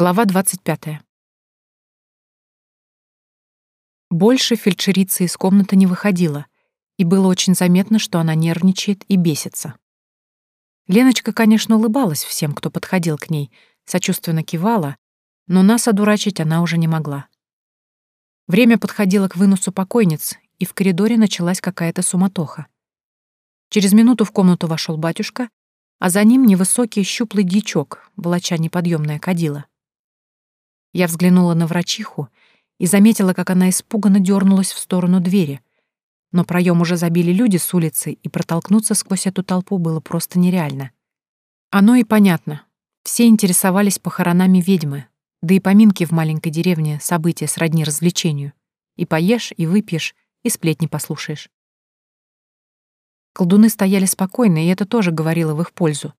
Глава 25. Больше фельдшерица из комнаты не выходила, и было очень заметно, что она нервничает и бесится. Леночка, конечно, улыбалась всем, кто подходил к ней, сочувственно кивала, но нас одурачить она уже не могла. Время подходило к выносу покойниц, и в коридоре началась какая-то суматоха. Через минуту в комнату вошел батюшка, а за ним невысокий щуплый дичок, волоча неподъемное кадило. Я взглянула на врачиху и заметила, как она испуганно дернулась в сторону двери. Но проем уже забили люди с улицы, и протолкнуться сквозь эту толпу было просто нереально. Оно и понятно. Все интересовались похоронами ведьмы, да и поминки в маленькой деревне — события сродни развлечению. И поешь, и выпьешь, и сплетни послушаешь. Колдуны стояли спокойно, и это тоже говорило в их пользу.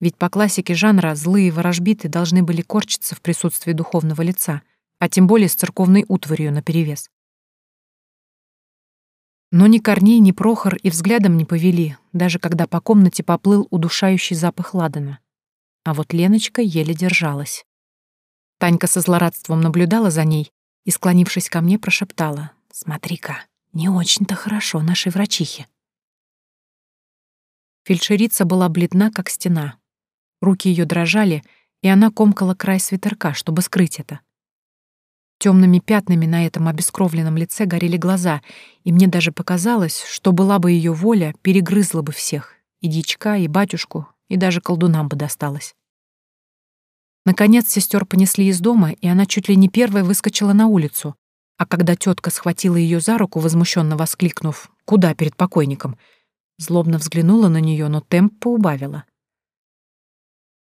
Ведь по классике жанра злые ворожбиты должны были корчиться в присутствии духовного лица, а тем более с церковной утварью наперевес. Но ни Корней, ни Прохор и взглядом не повели, даже когда по комнате поплыл удушающий запах ладана. А вот Леночка еле держалась. Танька со злорадством наблюдала за ней и, склонившись ко мне, прошептала «Смотри-ка, не очень-то хорошо нашей врачихе». Фельдшерица была бледна, как стена, Руки ее дрожали, и она комкала край свитерка, чтобы скрыть это. Темными пятнами на этом обескровленном лице горели глаза, и мне даже показалось, что была бы ее воля, перегрызла бы всех, и дичка, и батюшку, и даже колдунам бы досталось. Наконец сестер понесли из дома, и она чуть ли не первая выскочила на улицу, а когда тетка схватила ее за руку, возмущенно воскликнув «Куда перед покойником?», злобно взглянула на нее, но темп поубавила.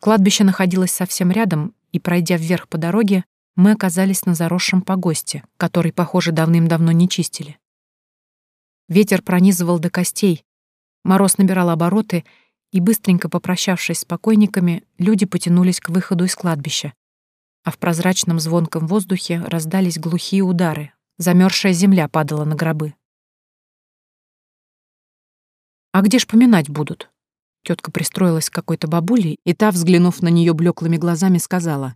Кладбище находилось совсем рядом, и, пройдя вверх по дороге, мы оказались на заросшем погосте, который, похоже, давным-давно не чистили. Ветер пронизывал до костей, мороз набирал обороты, и, быстренько попрощавшись с покойниками, люди потянулись к выходу из кладбища. А в прозрачном звонком воздухе раздались глухие удары, замерзшая земля падала на гробы. «А где ж поминать будут?» Тетка пристроилась к какой-то бабуле, и та, взглянув на нее блеклыми глазами, сказала,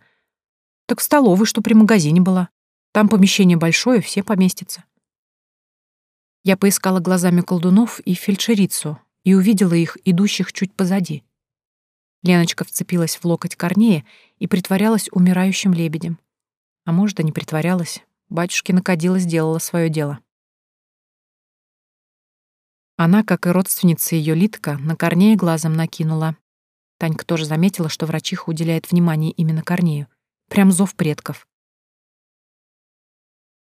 «Так в столовой, что при магазине была. Там помещение большое, все поместятся». Я поискала глазами колдунов и фельдшерицу и увидела их, идущих чуть позади. Леночка вцепилась в локоть Корнея и притворялась умирающим лебедем. А может, и не притворялась. Батюшкина кадила сделала свое дело. Она, как и родственница ее Литка, на Корнея глазом накинула. Танька тоже заметила, что врачиха уделяет внимание именно Корнею. Прям зов предков.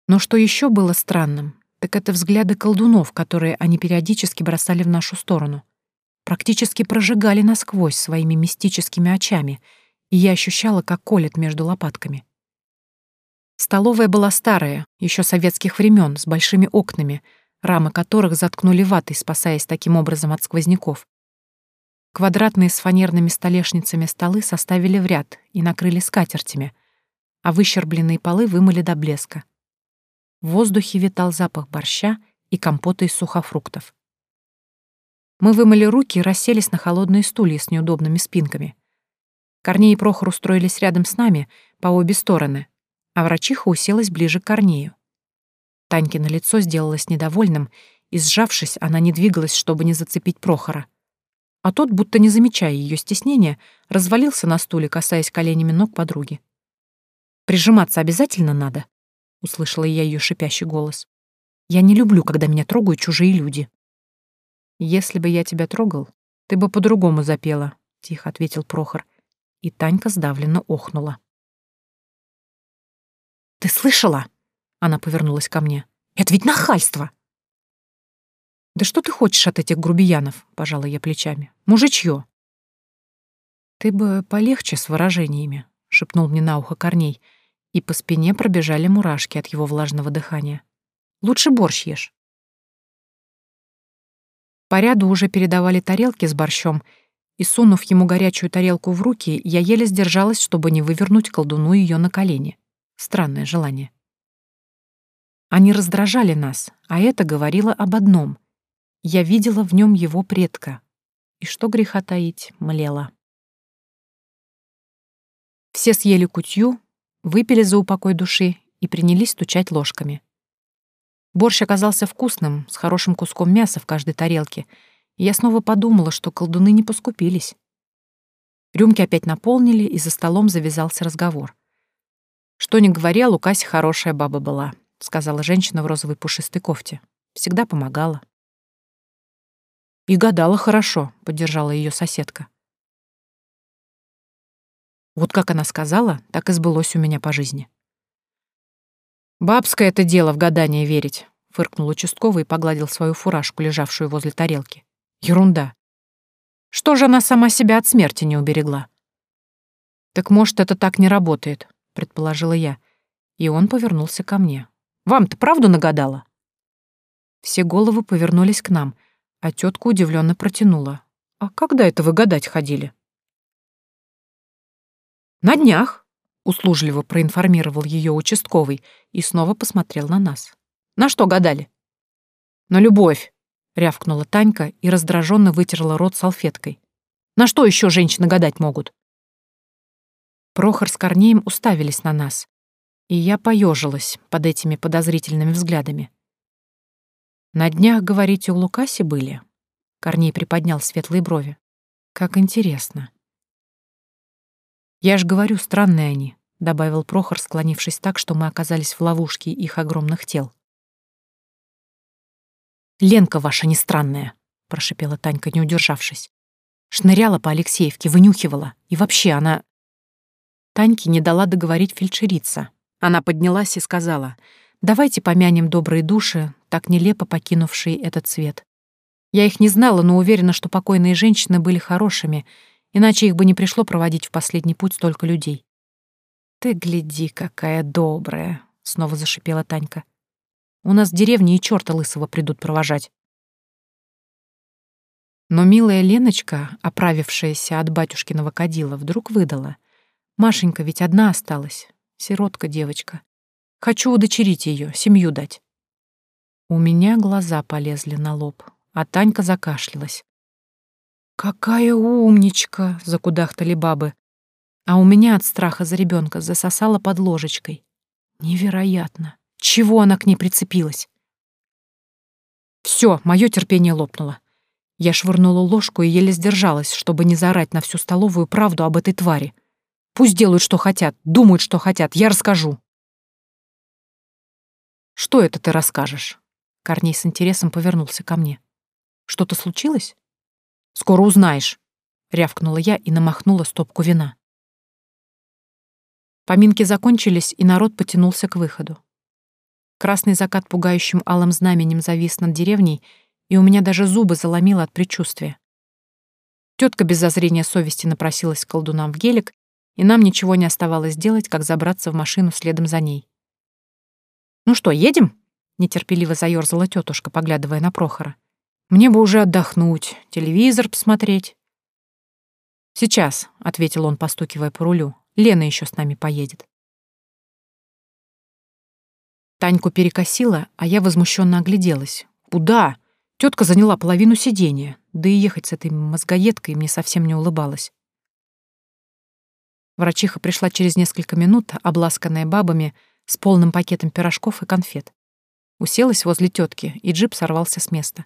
Но что еще было странным, так это взгляды колдунов, которые они периодически бросали в нашу сторону. Практически прожигали насквозь своими мистическими очами, и я ощущала, как колет между лопатками. Столовая была старая, еще советских времен, с большими окнами — рамы которых заткнули ватой, спасаясь таким образом от сквозняков. Квадратные с фанерными столешницами столы составили в ряд и накрыли скатертями, а выщербленные полы вымыли до блеска. В воздухе витал запах борща и компота из сухофруктов. Мы вымыли руки и расселись на холодные стулья с неудобными спинками. Корней и Прохор устроились рядом с нами, по обе стороны, а врачиха уселась ближе к Корнею. Танькино лицо сделалось недовольным, и, сжавшись, она не двигалась, чтобы не зацепить Прохора. А тот, будто не замечая ее стеснения, развалился на стуле, касаясь коленями ног подруги. «Прижиматься обязательно надо?» — услышала я ее шипящий голос. «Я не люблю, когда меня трогают чужие люди». «Если бы я тебя трогал, ты бы по-другому запела», — тихо ответил Прохор. И Танька сдавленно охнула. «Ты слышала?» Она повернулась ко мне. «Это ведь нахальство!» «Да что ты хочешь от этих грубиянов?» — пожала я плечами. «Мужичье!» «Ты бы полегче с выражениями», — шепнул мне на ухо Корней, и по спине пробежали мурашки от его влажного дыхания. «Лучше борщ ешь». По ряду уже передавали тарелки с борщом, и, сунув ему горячую тарелку в руки, я еле сдержалась, чтобы не вывернуть колдуну ее на колени. Странное желание. Они раздражали нас, а это говорило об одном. Я видела в нем его предка. И что греха таить, млела. Все съели кутью, выпили за упокой души и принялись стучать ложками. Борщ оказался вкусным, с хорошим куском мяса в каждой тарелке, и я снова подумала, что колдуны не поскупились. Рюмки опять наполнили, и за столом завязался разговор. «Что ни говоря, Лукаси хорошая баба была», — сказала женщина в розовой пушистой кофте. «Всегда помогала». «И гадала хорошо», — поддержала ее соседка. Вот как она сказала, так и сбылось у меня по жизни. «Бабское это дело в гадание верить», — фыркнул участковый и погладил свою фуражку, лежавшую возле тарелки. «Ерунда. Что же она сама себя от смерти не уберегла?» «Так, может, это так не работает», — предположила я. И он повернулся ко мне. «Вам-то правду нагадала?» Все головы повернулись к нам, а тетка удивленно протянула. «А когда это вы гадать ходили?» «На днях», услужливо проинформировал ее участковый и снова посмотрел на нас. На что гадали? На любовь, рявкнула Танька и раздраженно вытерла рот салфеткой. На что еще женщины гадать могут? Прохор с Корнеем уставились на нас, и я поежилась под этими подозрительными взглядами. «На днях, говорите, у Лукаси были?» Корней приподнял светлые брови. «Как интересно». «Я ж говорю, странные они добавил Прохор, склонившись так, что мы оказались в ловушке их огромных тел. «Ленка ваша не странная», — прошипела Танька, не удержавшись. «Шныряла по Алексеевке, вынюхивала. И вообще она...» Таньке не дала договорить фельдшерица. Она поднялась и сказала, «Давайте помянем добрые души, так нелепо покинувшие этот свет. Я их не знала, но уверена, что покойные женщины были хорошими, иначе их бы не пришло проводить в последний путь столько людей. «Ты гляди, какая добрая!» — снова зашипела Танька. «У нас в деревне и чёрта лысого придут провожать». Но милая Леночка, оправившаяся от батюшкиного кадила, вдруг выдала. «Машенька ведь одна осталась, сиротка девочка. Хочу удочерить ее, семью дать». У меня глаза полезли на лоб, а Танька закашлялась. «Какая умничка!» — закудахтали бабы а у меня от страха за ребенка засосало под ложечкой. Невероятно. Чего она к ней прицепилась? Все, мое терпение лопнуло. Я швырнула ложку и еле сдержалась, чтобы не заорать на всю столовую правду об этой твари. Пусть делают, что хотят, думают, что хотят, я расскажу. «Что это ты расскажешь?» Корней с интересом повернулся ко мне. «Что-то случилось?» «Скоро узнаешь», — рявкнула я и намахнула стопку вина. Поминки закончились, и народ потянулся к выходу. Красный закат пугающим алым знаменем завис над деревней, и у меня даже зубы заломило от предчувствия. Тетка без зазрения совести напросилась к колдунам в гелик, и нам ничего не оставалось делать, как забраться в машину следом за ней. «Ну что, едем?» — нетерпеливо заёрзала тетушка, поглядывая на Прохора. «Мне бы уже отдохнуть, телевизор посмотреть». «Сейчас», — ответил он, постукивая по рулю. Лена еще с нами поедет. Таньку перекосила, а я возмущенно огляделась. Куда? Тетка заняла половину сидения, да и ехать с этой мозгоедкой мне совсем не улыбалась. Врачиха пришла через несколько минут, обласканная бабами, с полным пакетом пирожков и конфет. Уселась возле тетки, и джип сорвался с места.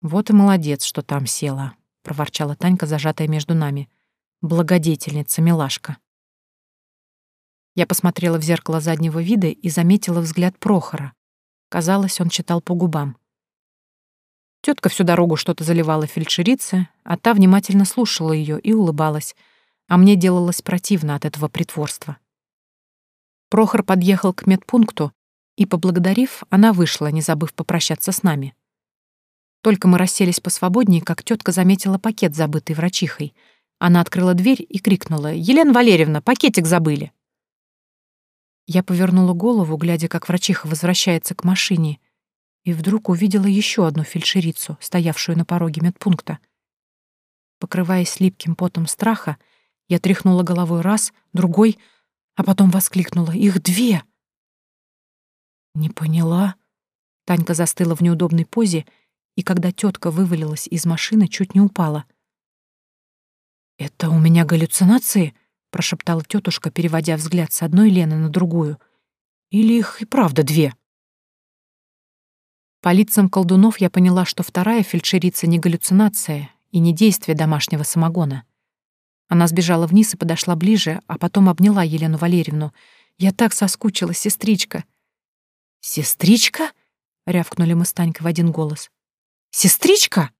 «Вот и молодец, что там села», — проворчала Танька, зажатая между нами. Благодетельница, милашка. Я посмотрела в зеркало заднего вида и заметила взгляд Прохора. Казалось, он читал по губам. Тетка всю дорогу что-то заливала фельдшерице, а та внимательно слушала ее и улыбалась, а мне делалось противно от этого притворства. Прохор подъехал к медпункту, и, поблагодарив, она вышла, не забыв попрощаться с нами. Только мы расселись посвободнее, как тетка заметила пакет, забытый врачихой — она открыла дверь и крикнула. «Елена Валерьевна, пакетик забыли!» Я повернула голову, глядя, как врачиха возвращается к машине, и вдруг увидела еще одну фельдшерицу, стоявшую на пороге медпункта. Покрываясь липким потом страха, я тряхнула головой раз, другой, а потом воскликнула. «Их две!» «Не поняла». Танька застыла в неудобной позе, и когда тетка вывалилась из машины, чуть не упала — «Это у меня галлюцинации?» — прошептала тетушка, переводя взгляд с одной Лены на другую. «Или их и правда две?» По лицам колдунов я поняла, что вторая фельдшерица не галлюцинация и не действие домашнего самогона. Она сбежала вниз и подошла ближе, а потом обняла Елену Валерьевну. «Я так соскучилась, сестричка!» «Сестричка?» — рявкнули мы с Танькой в один голос. «Сестричка?»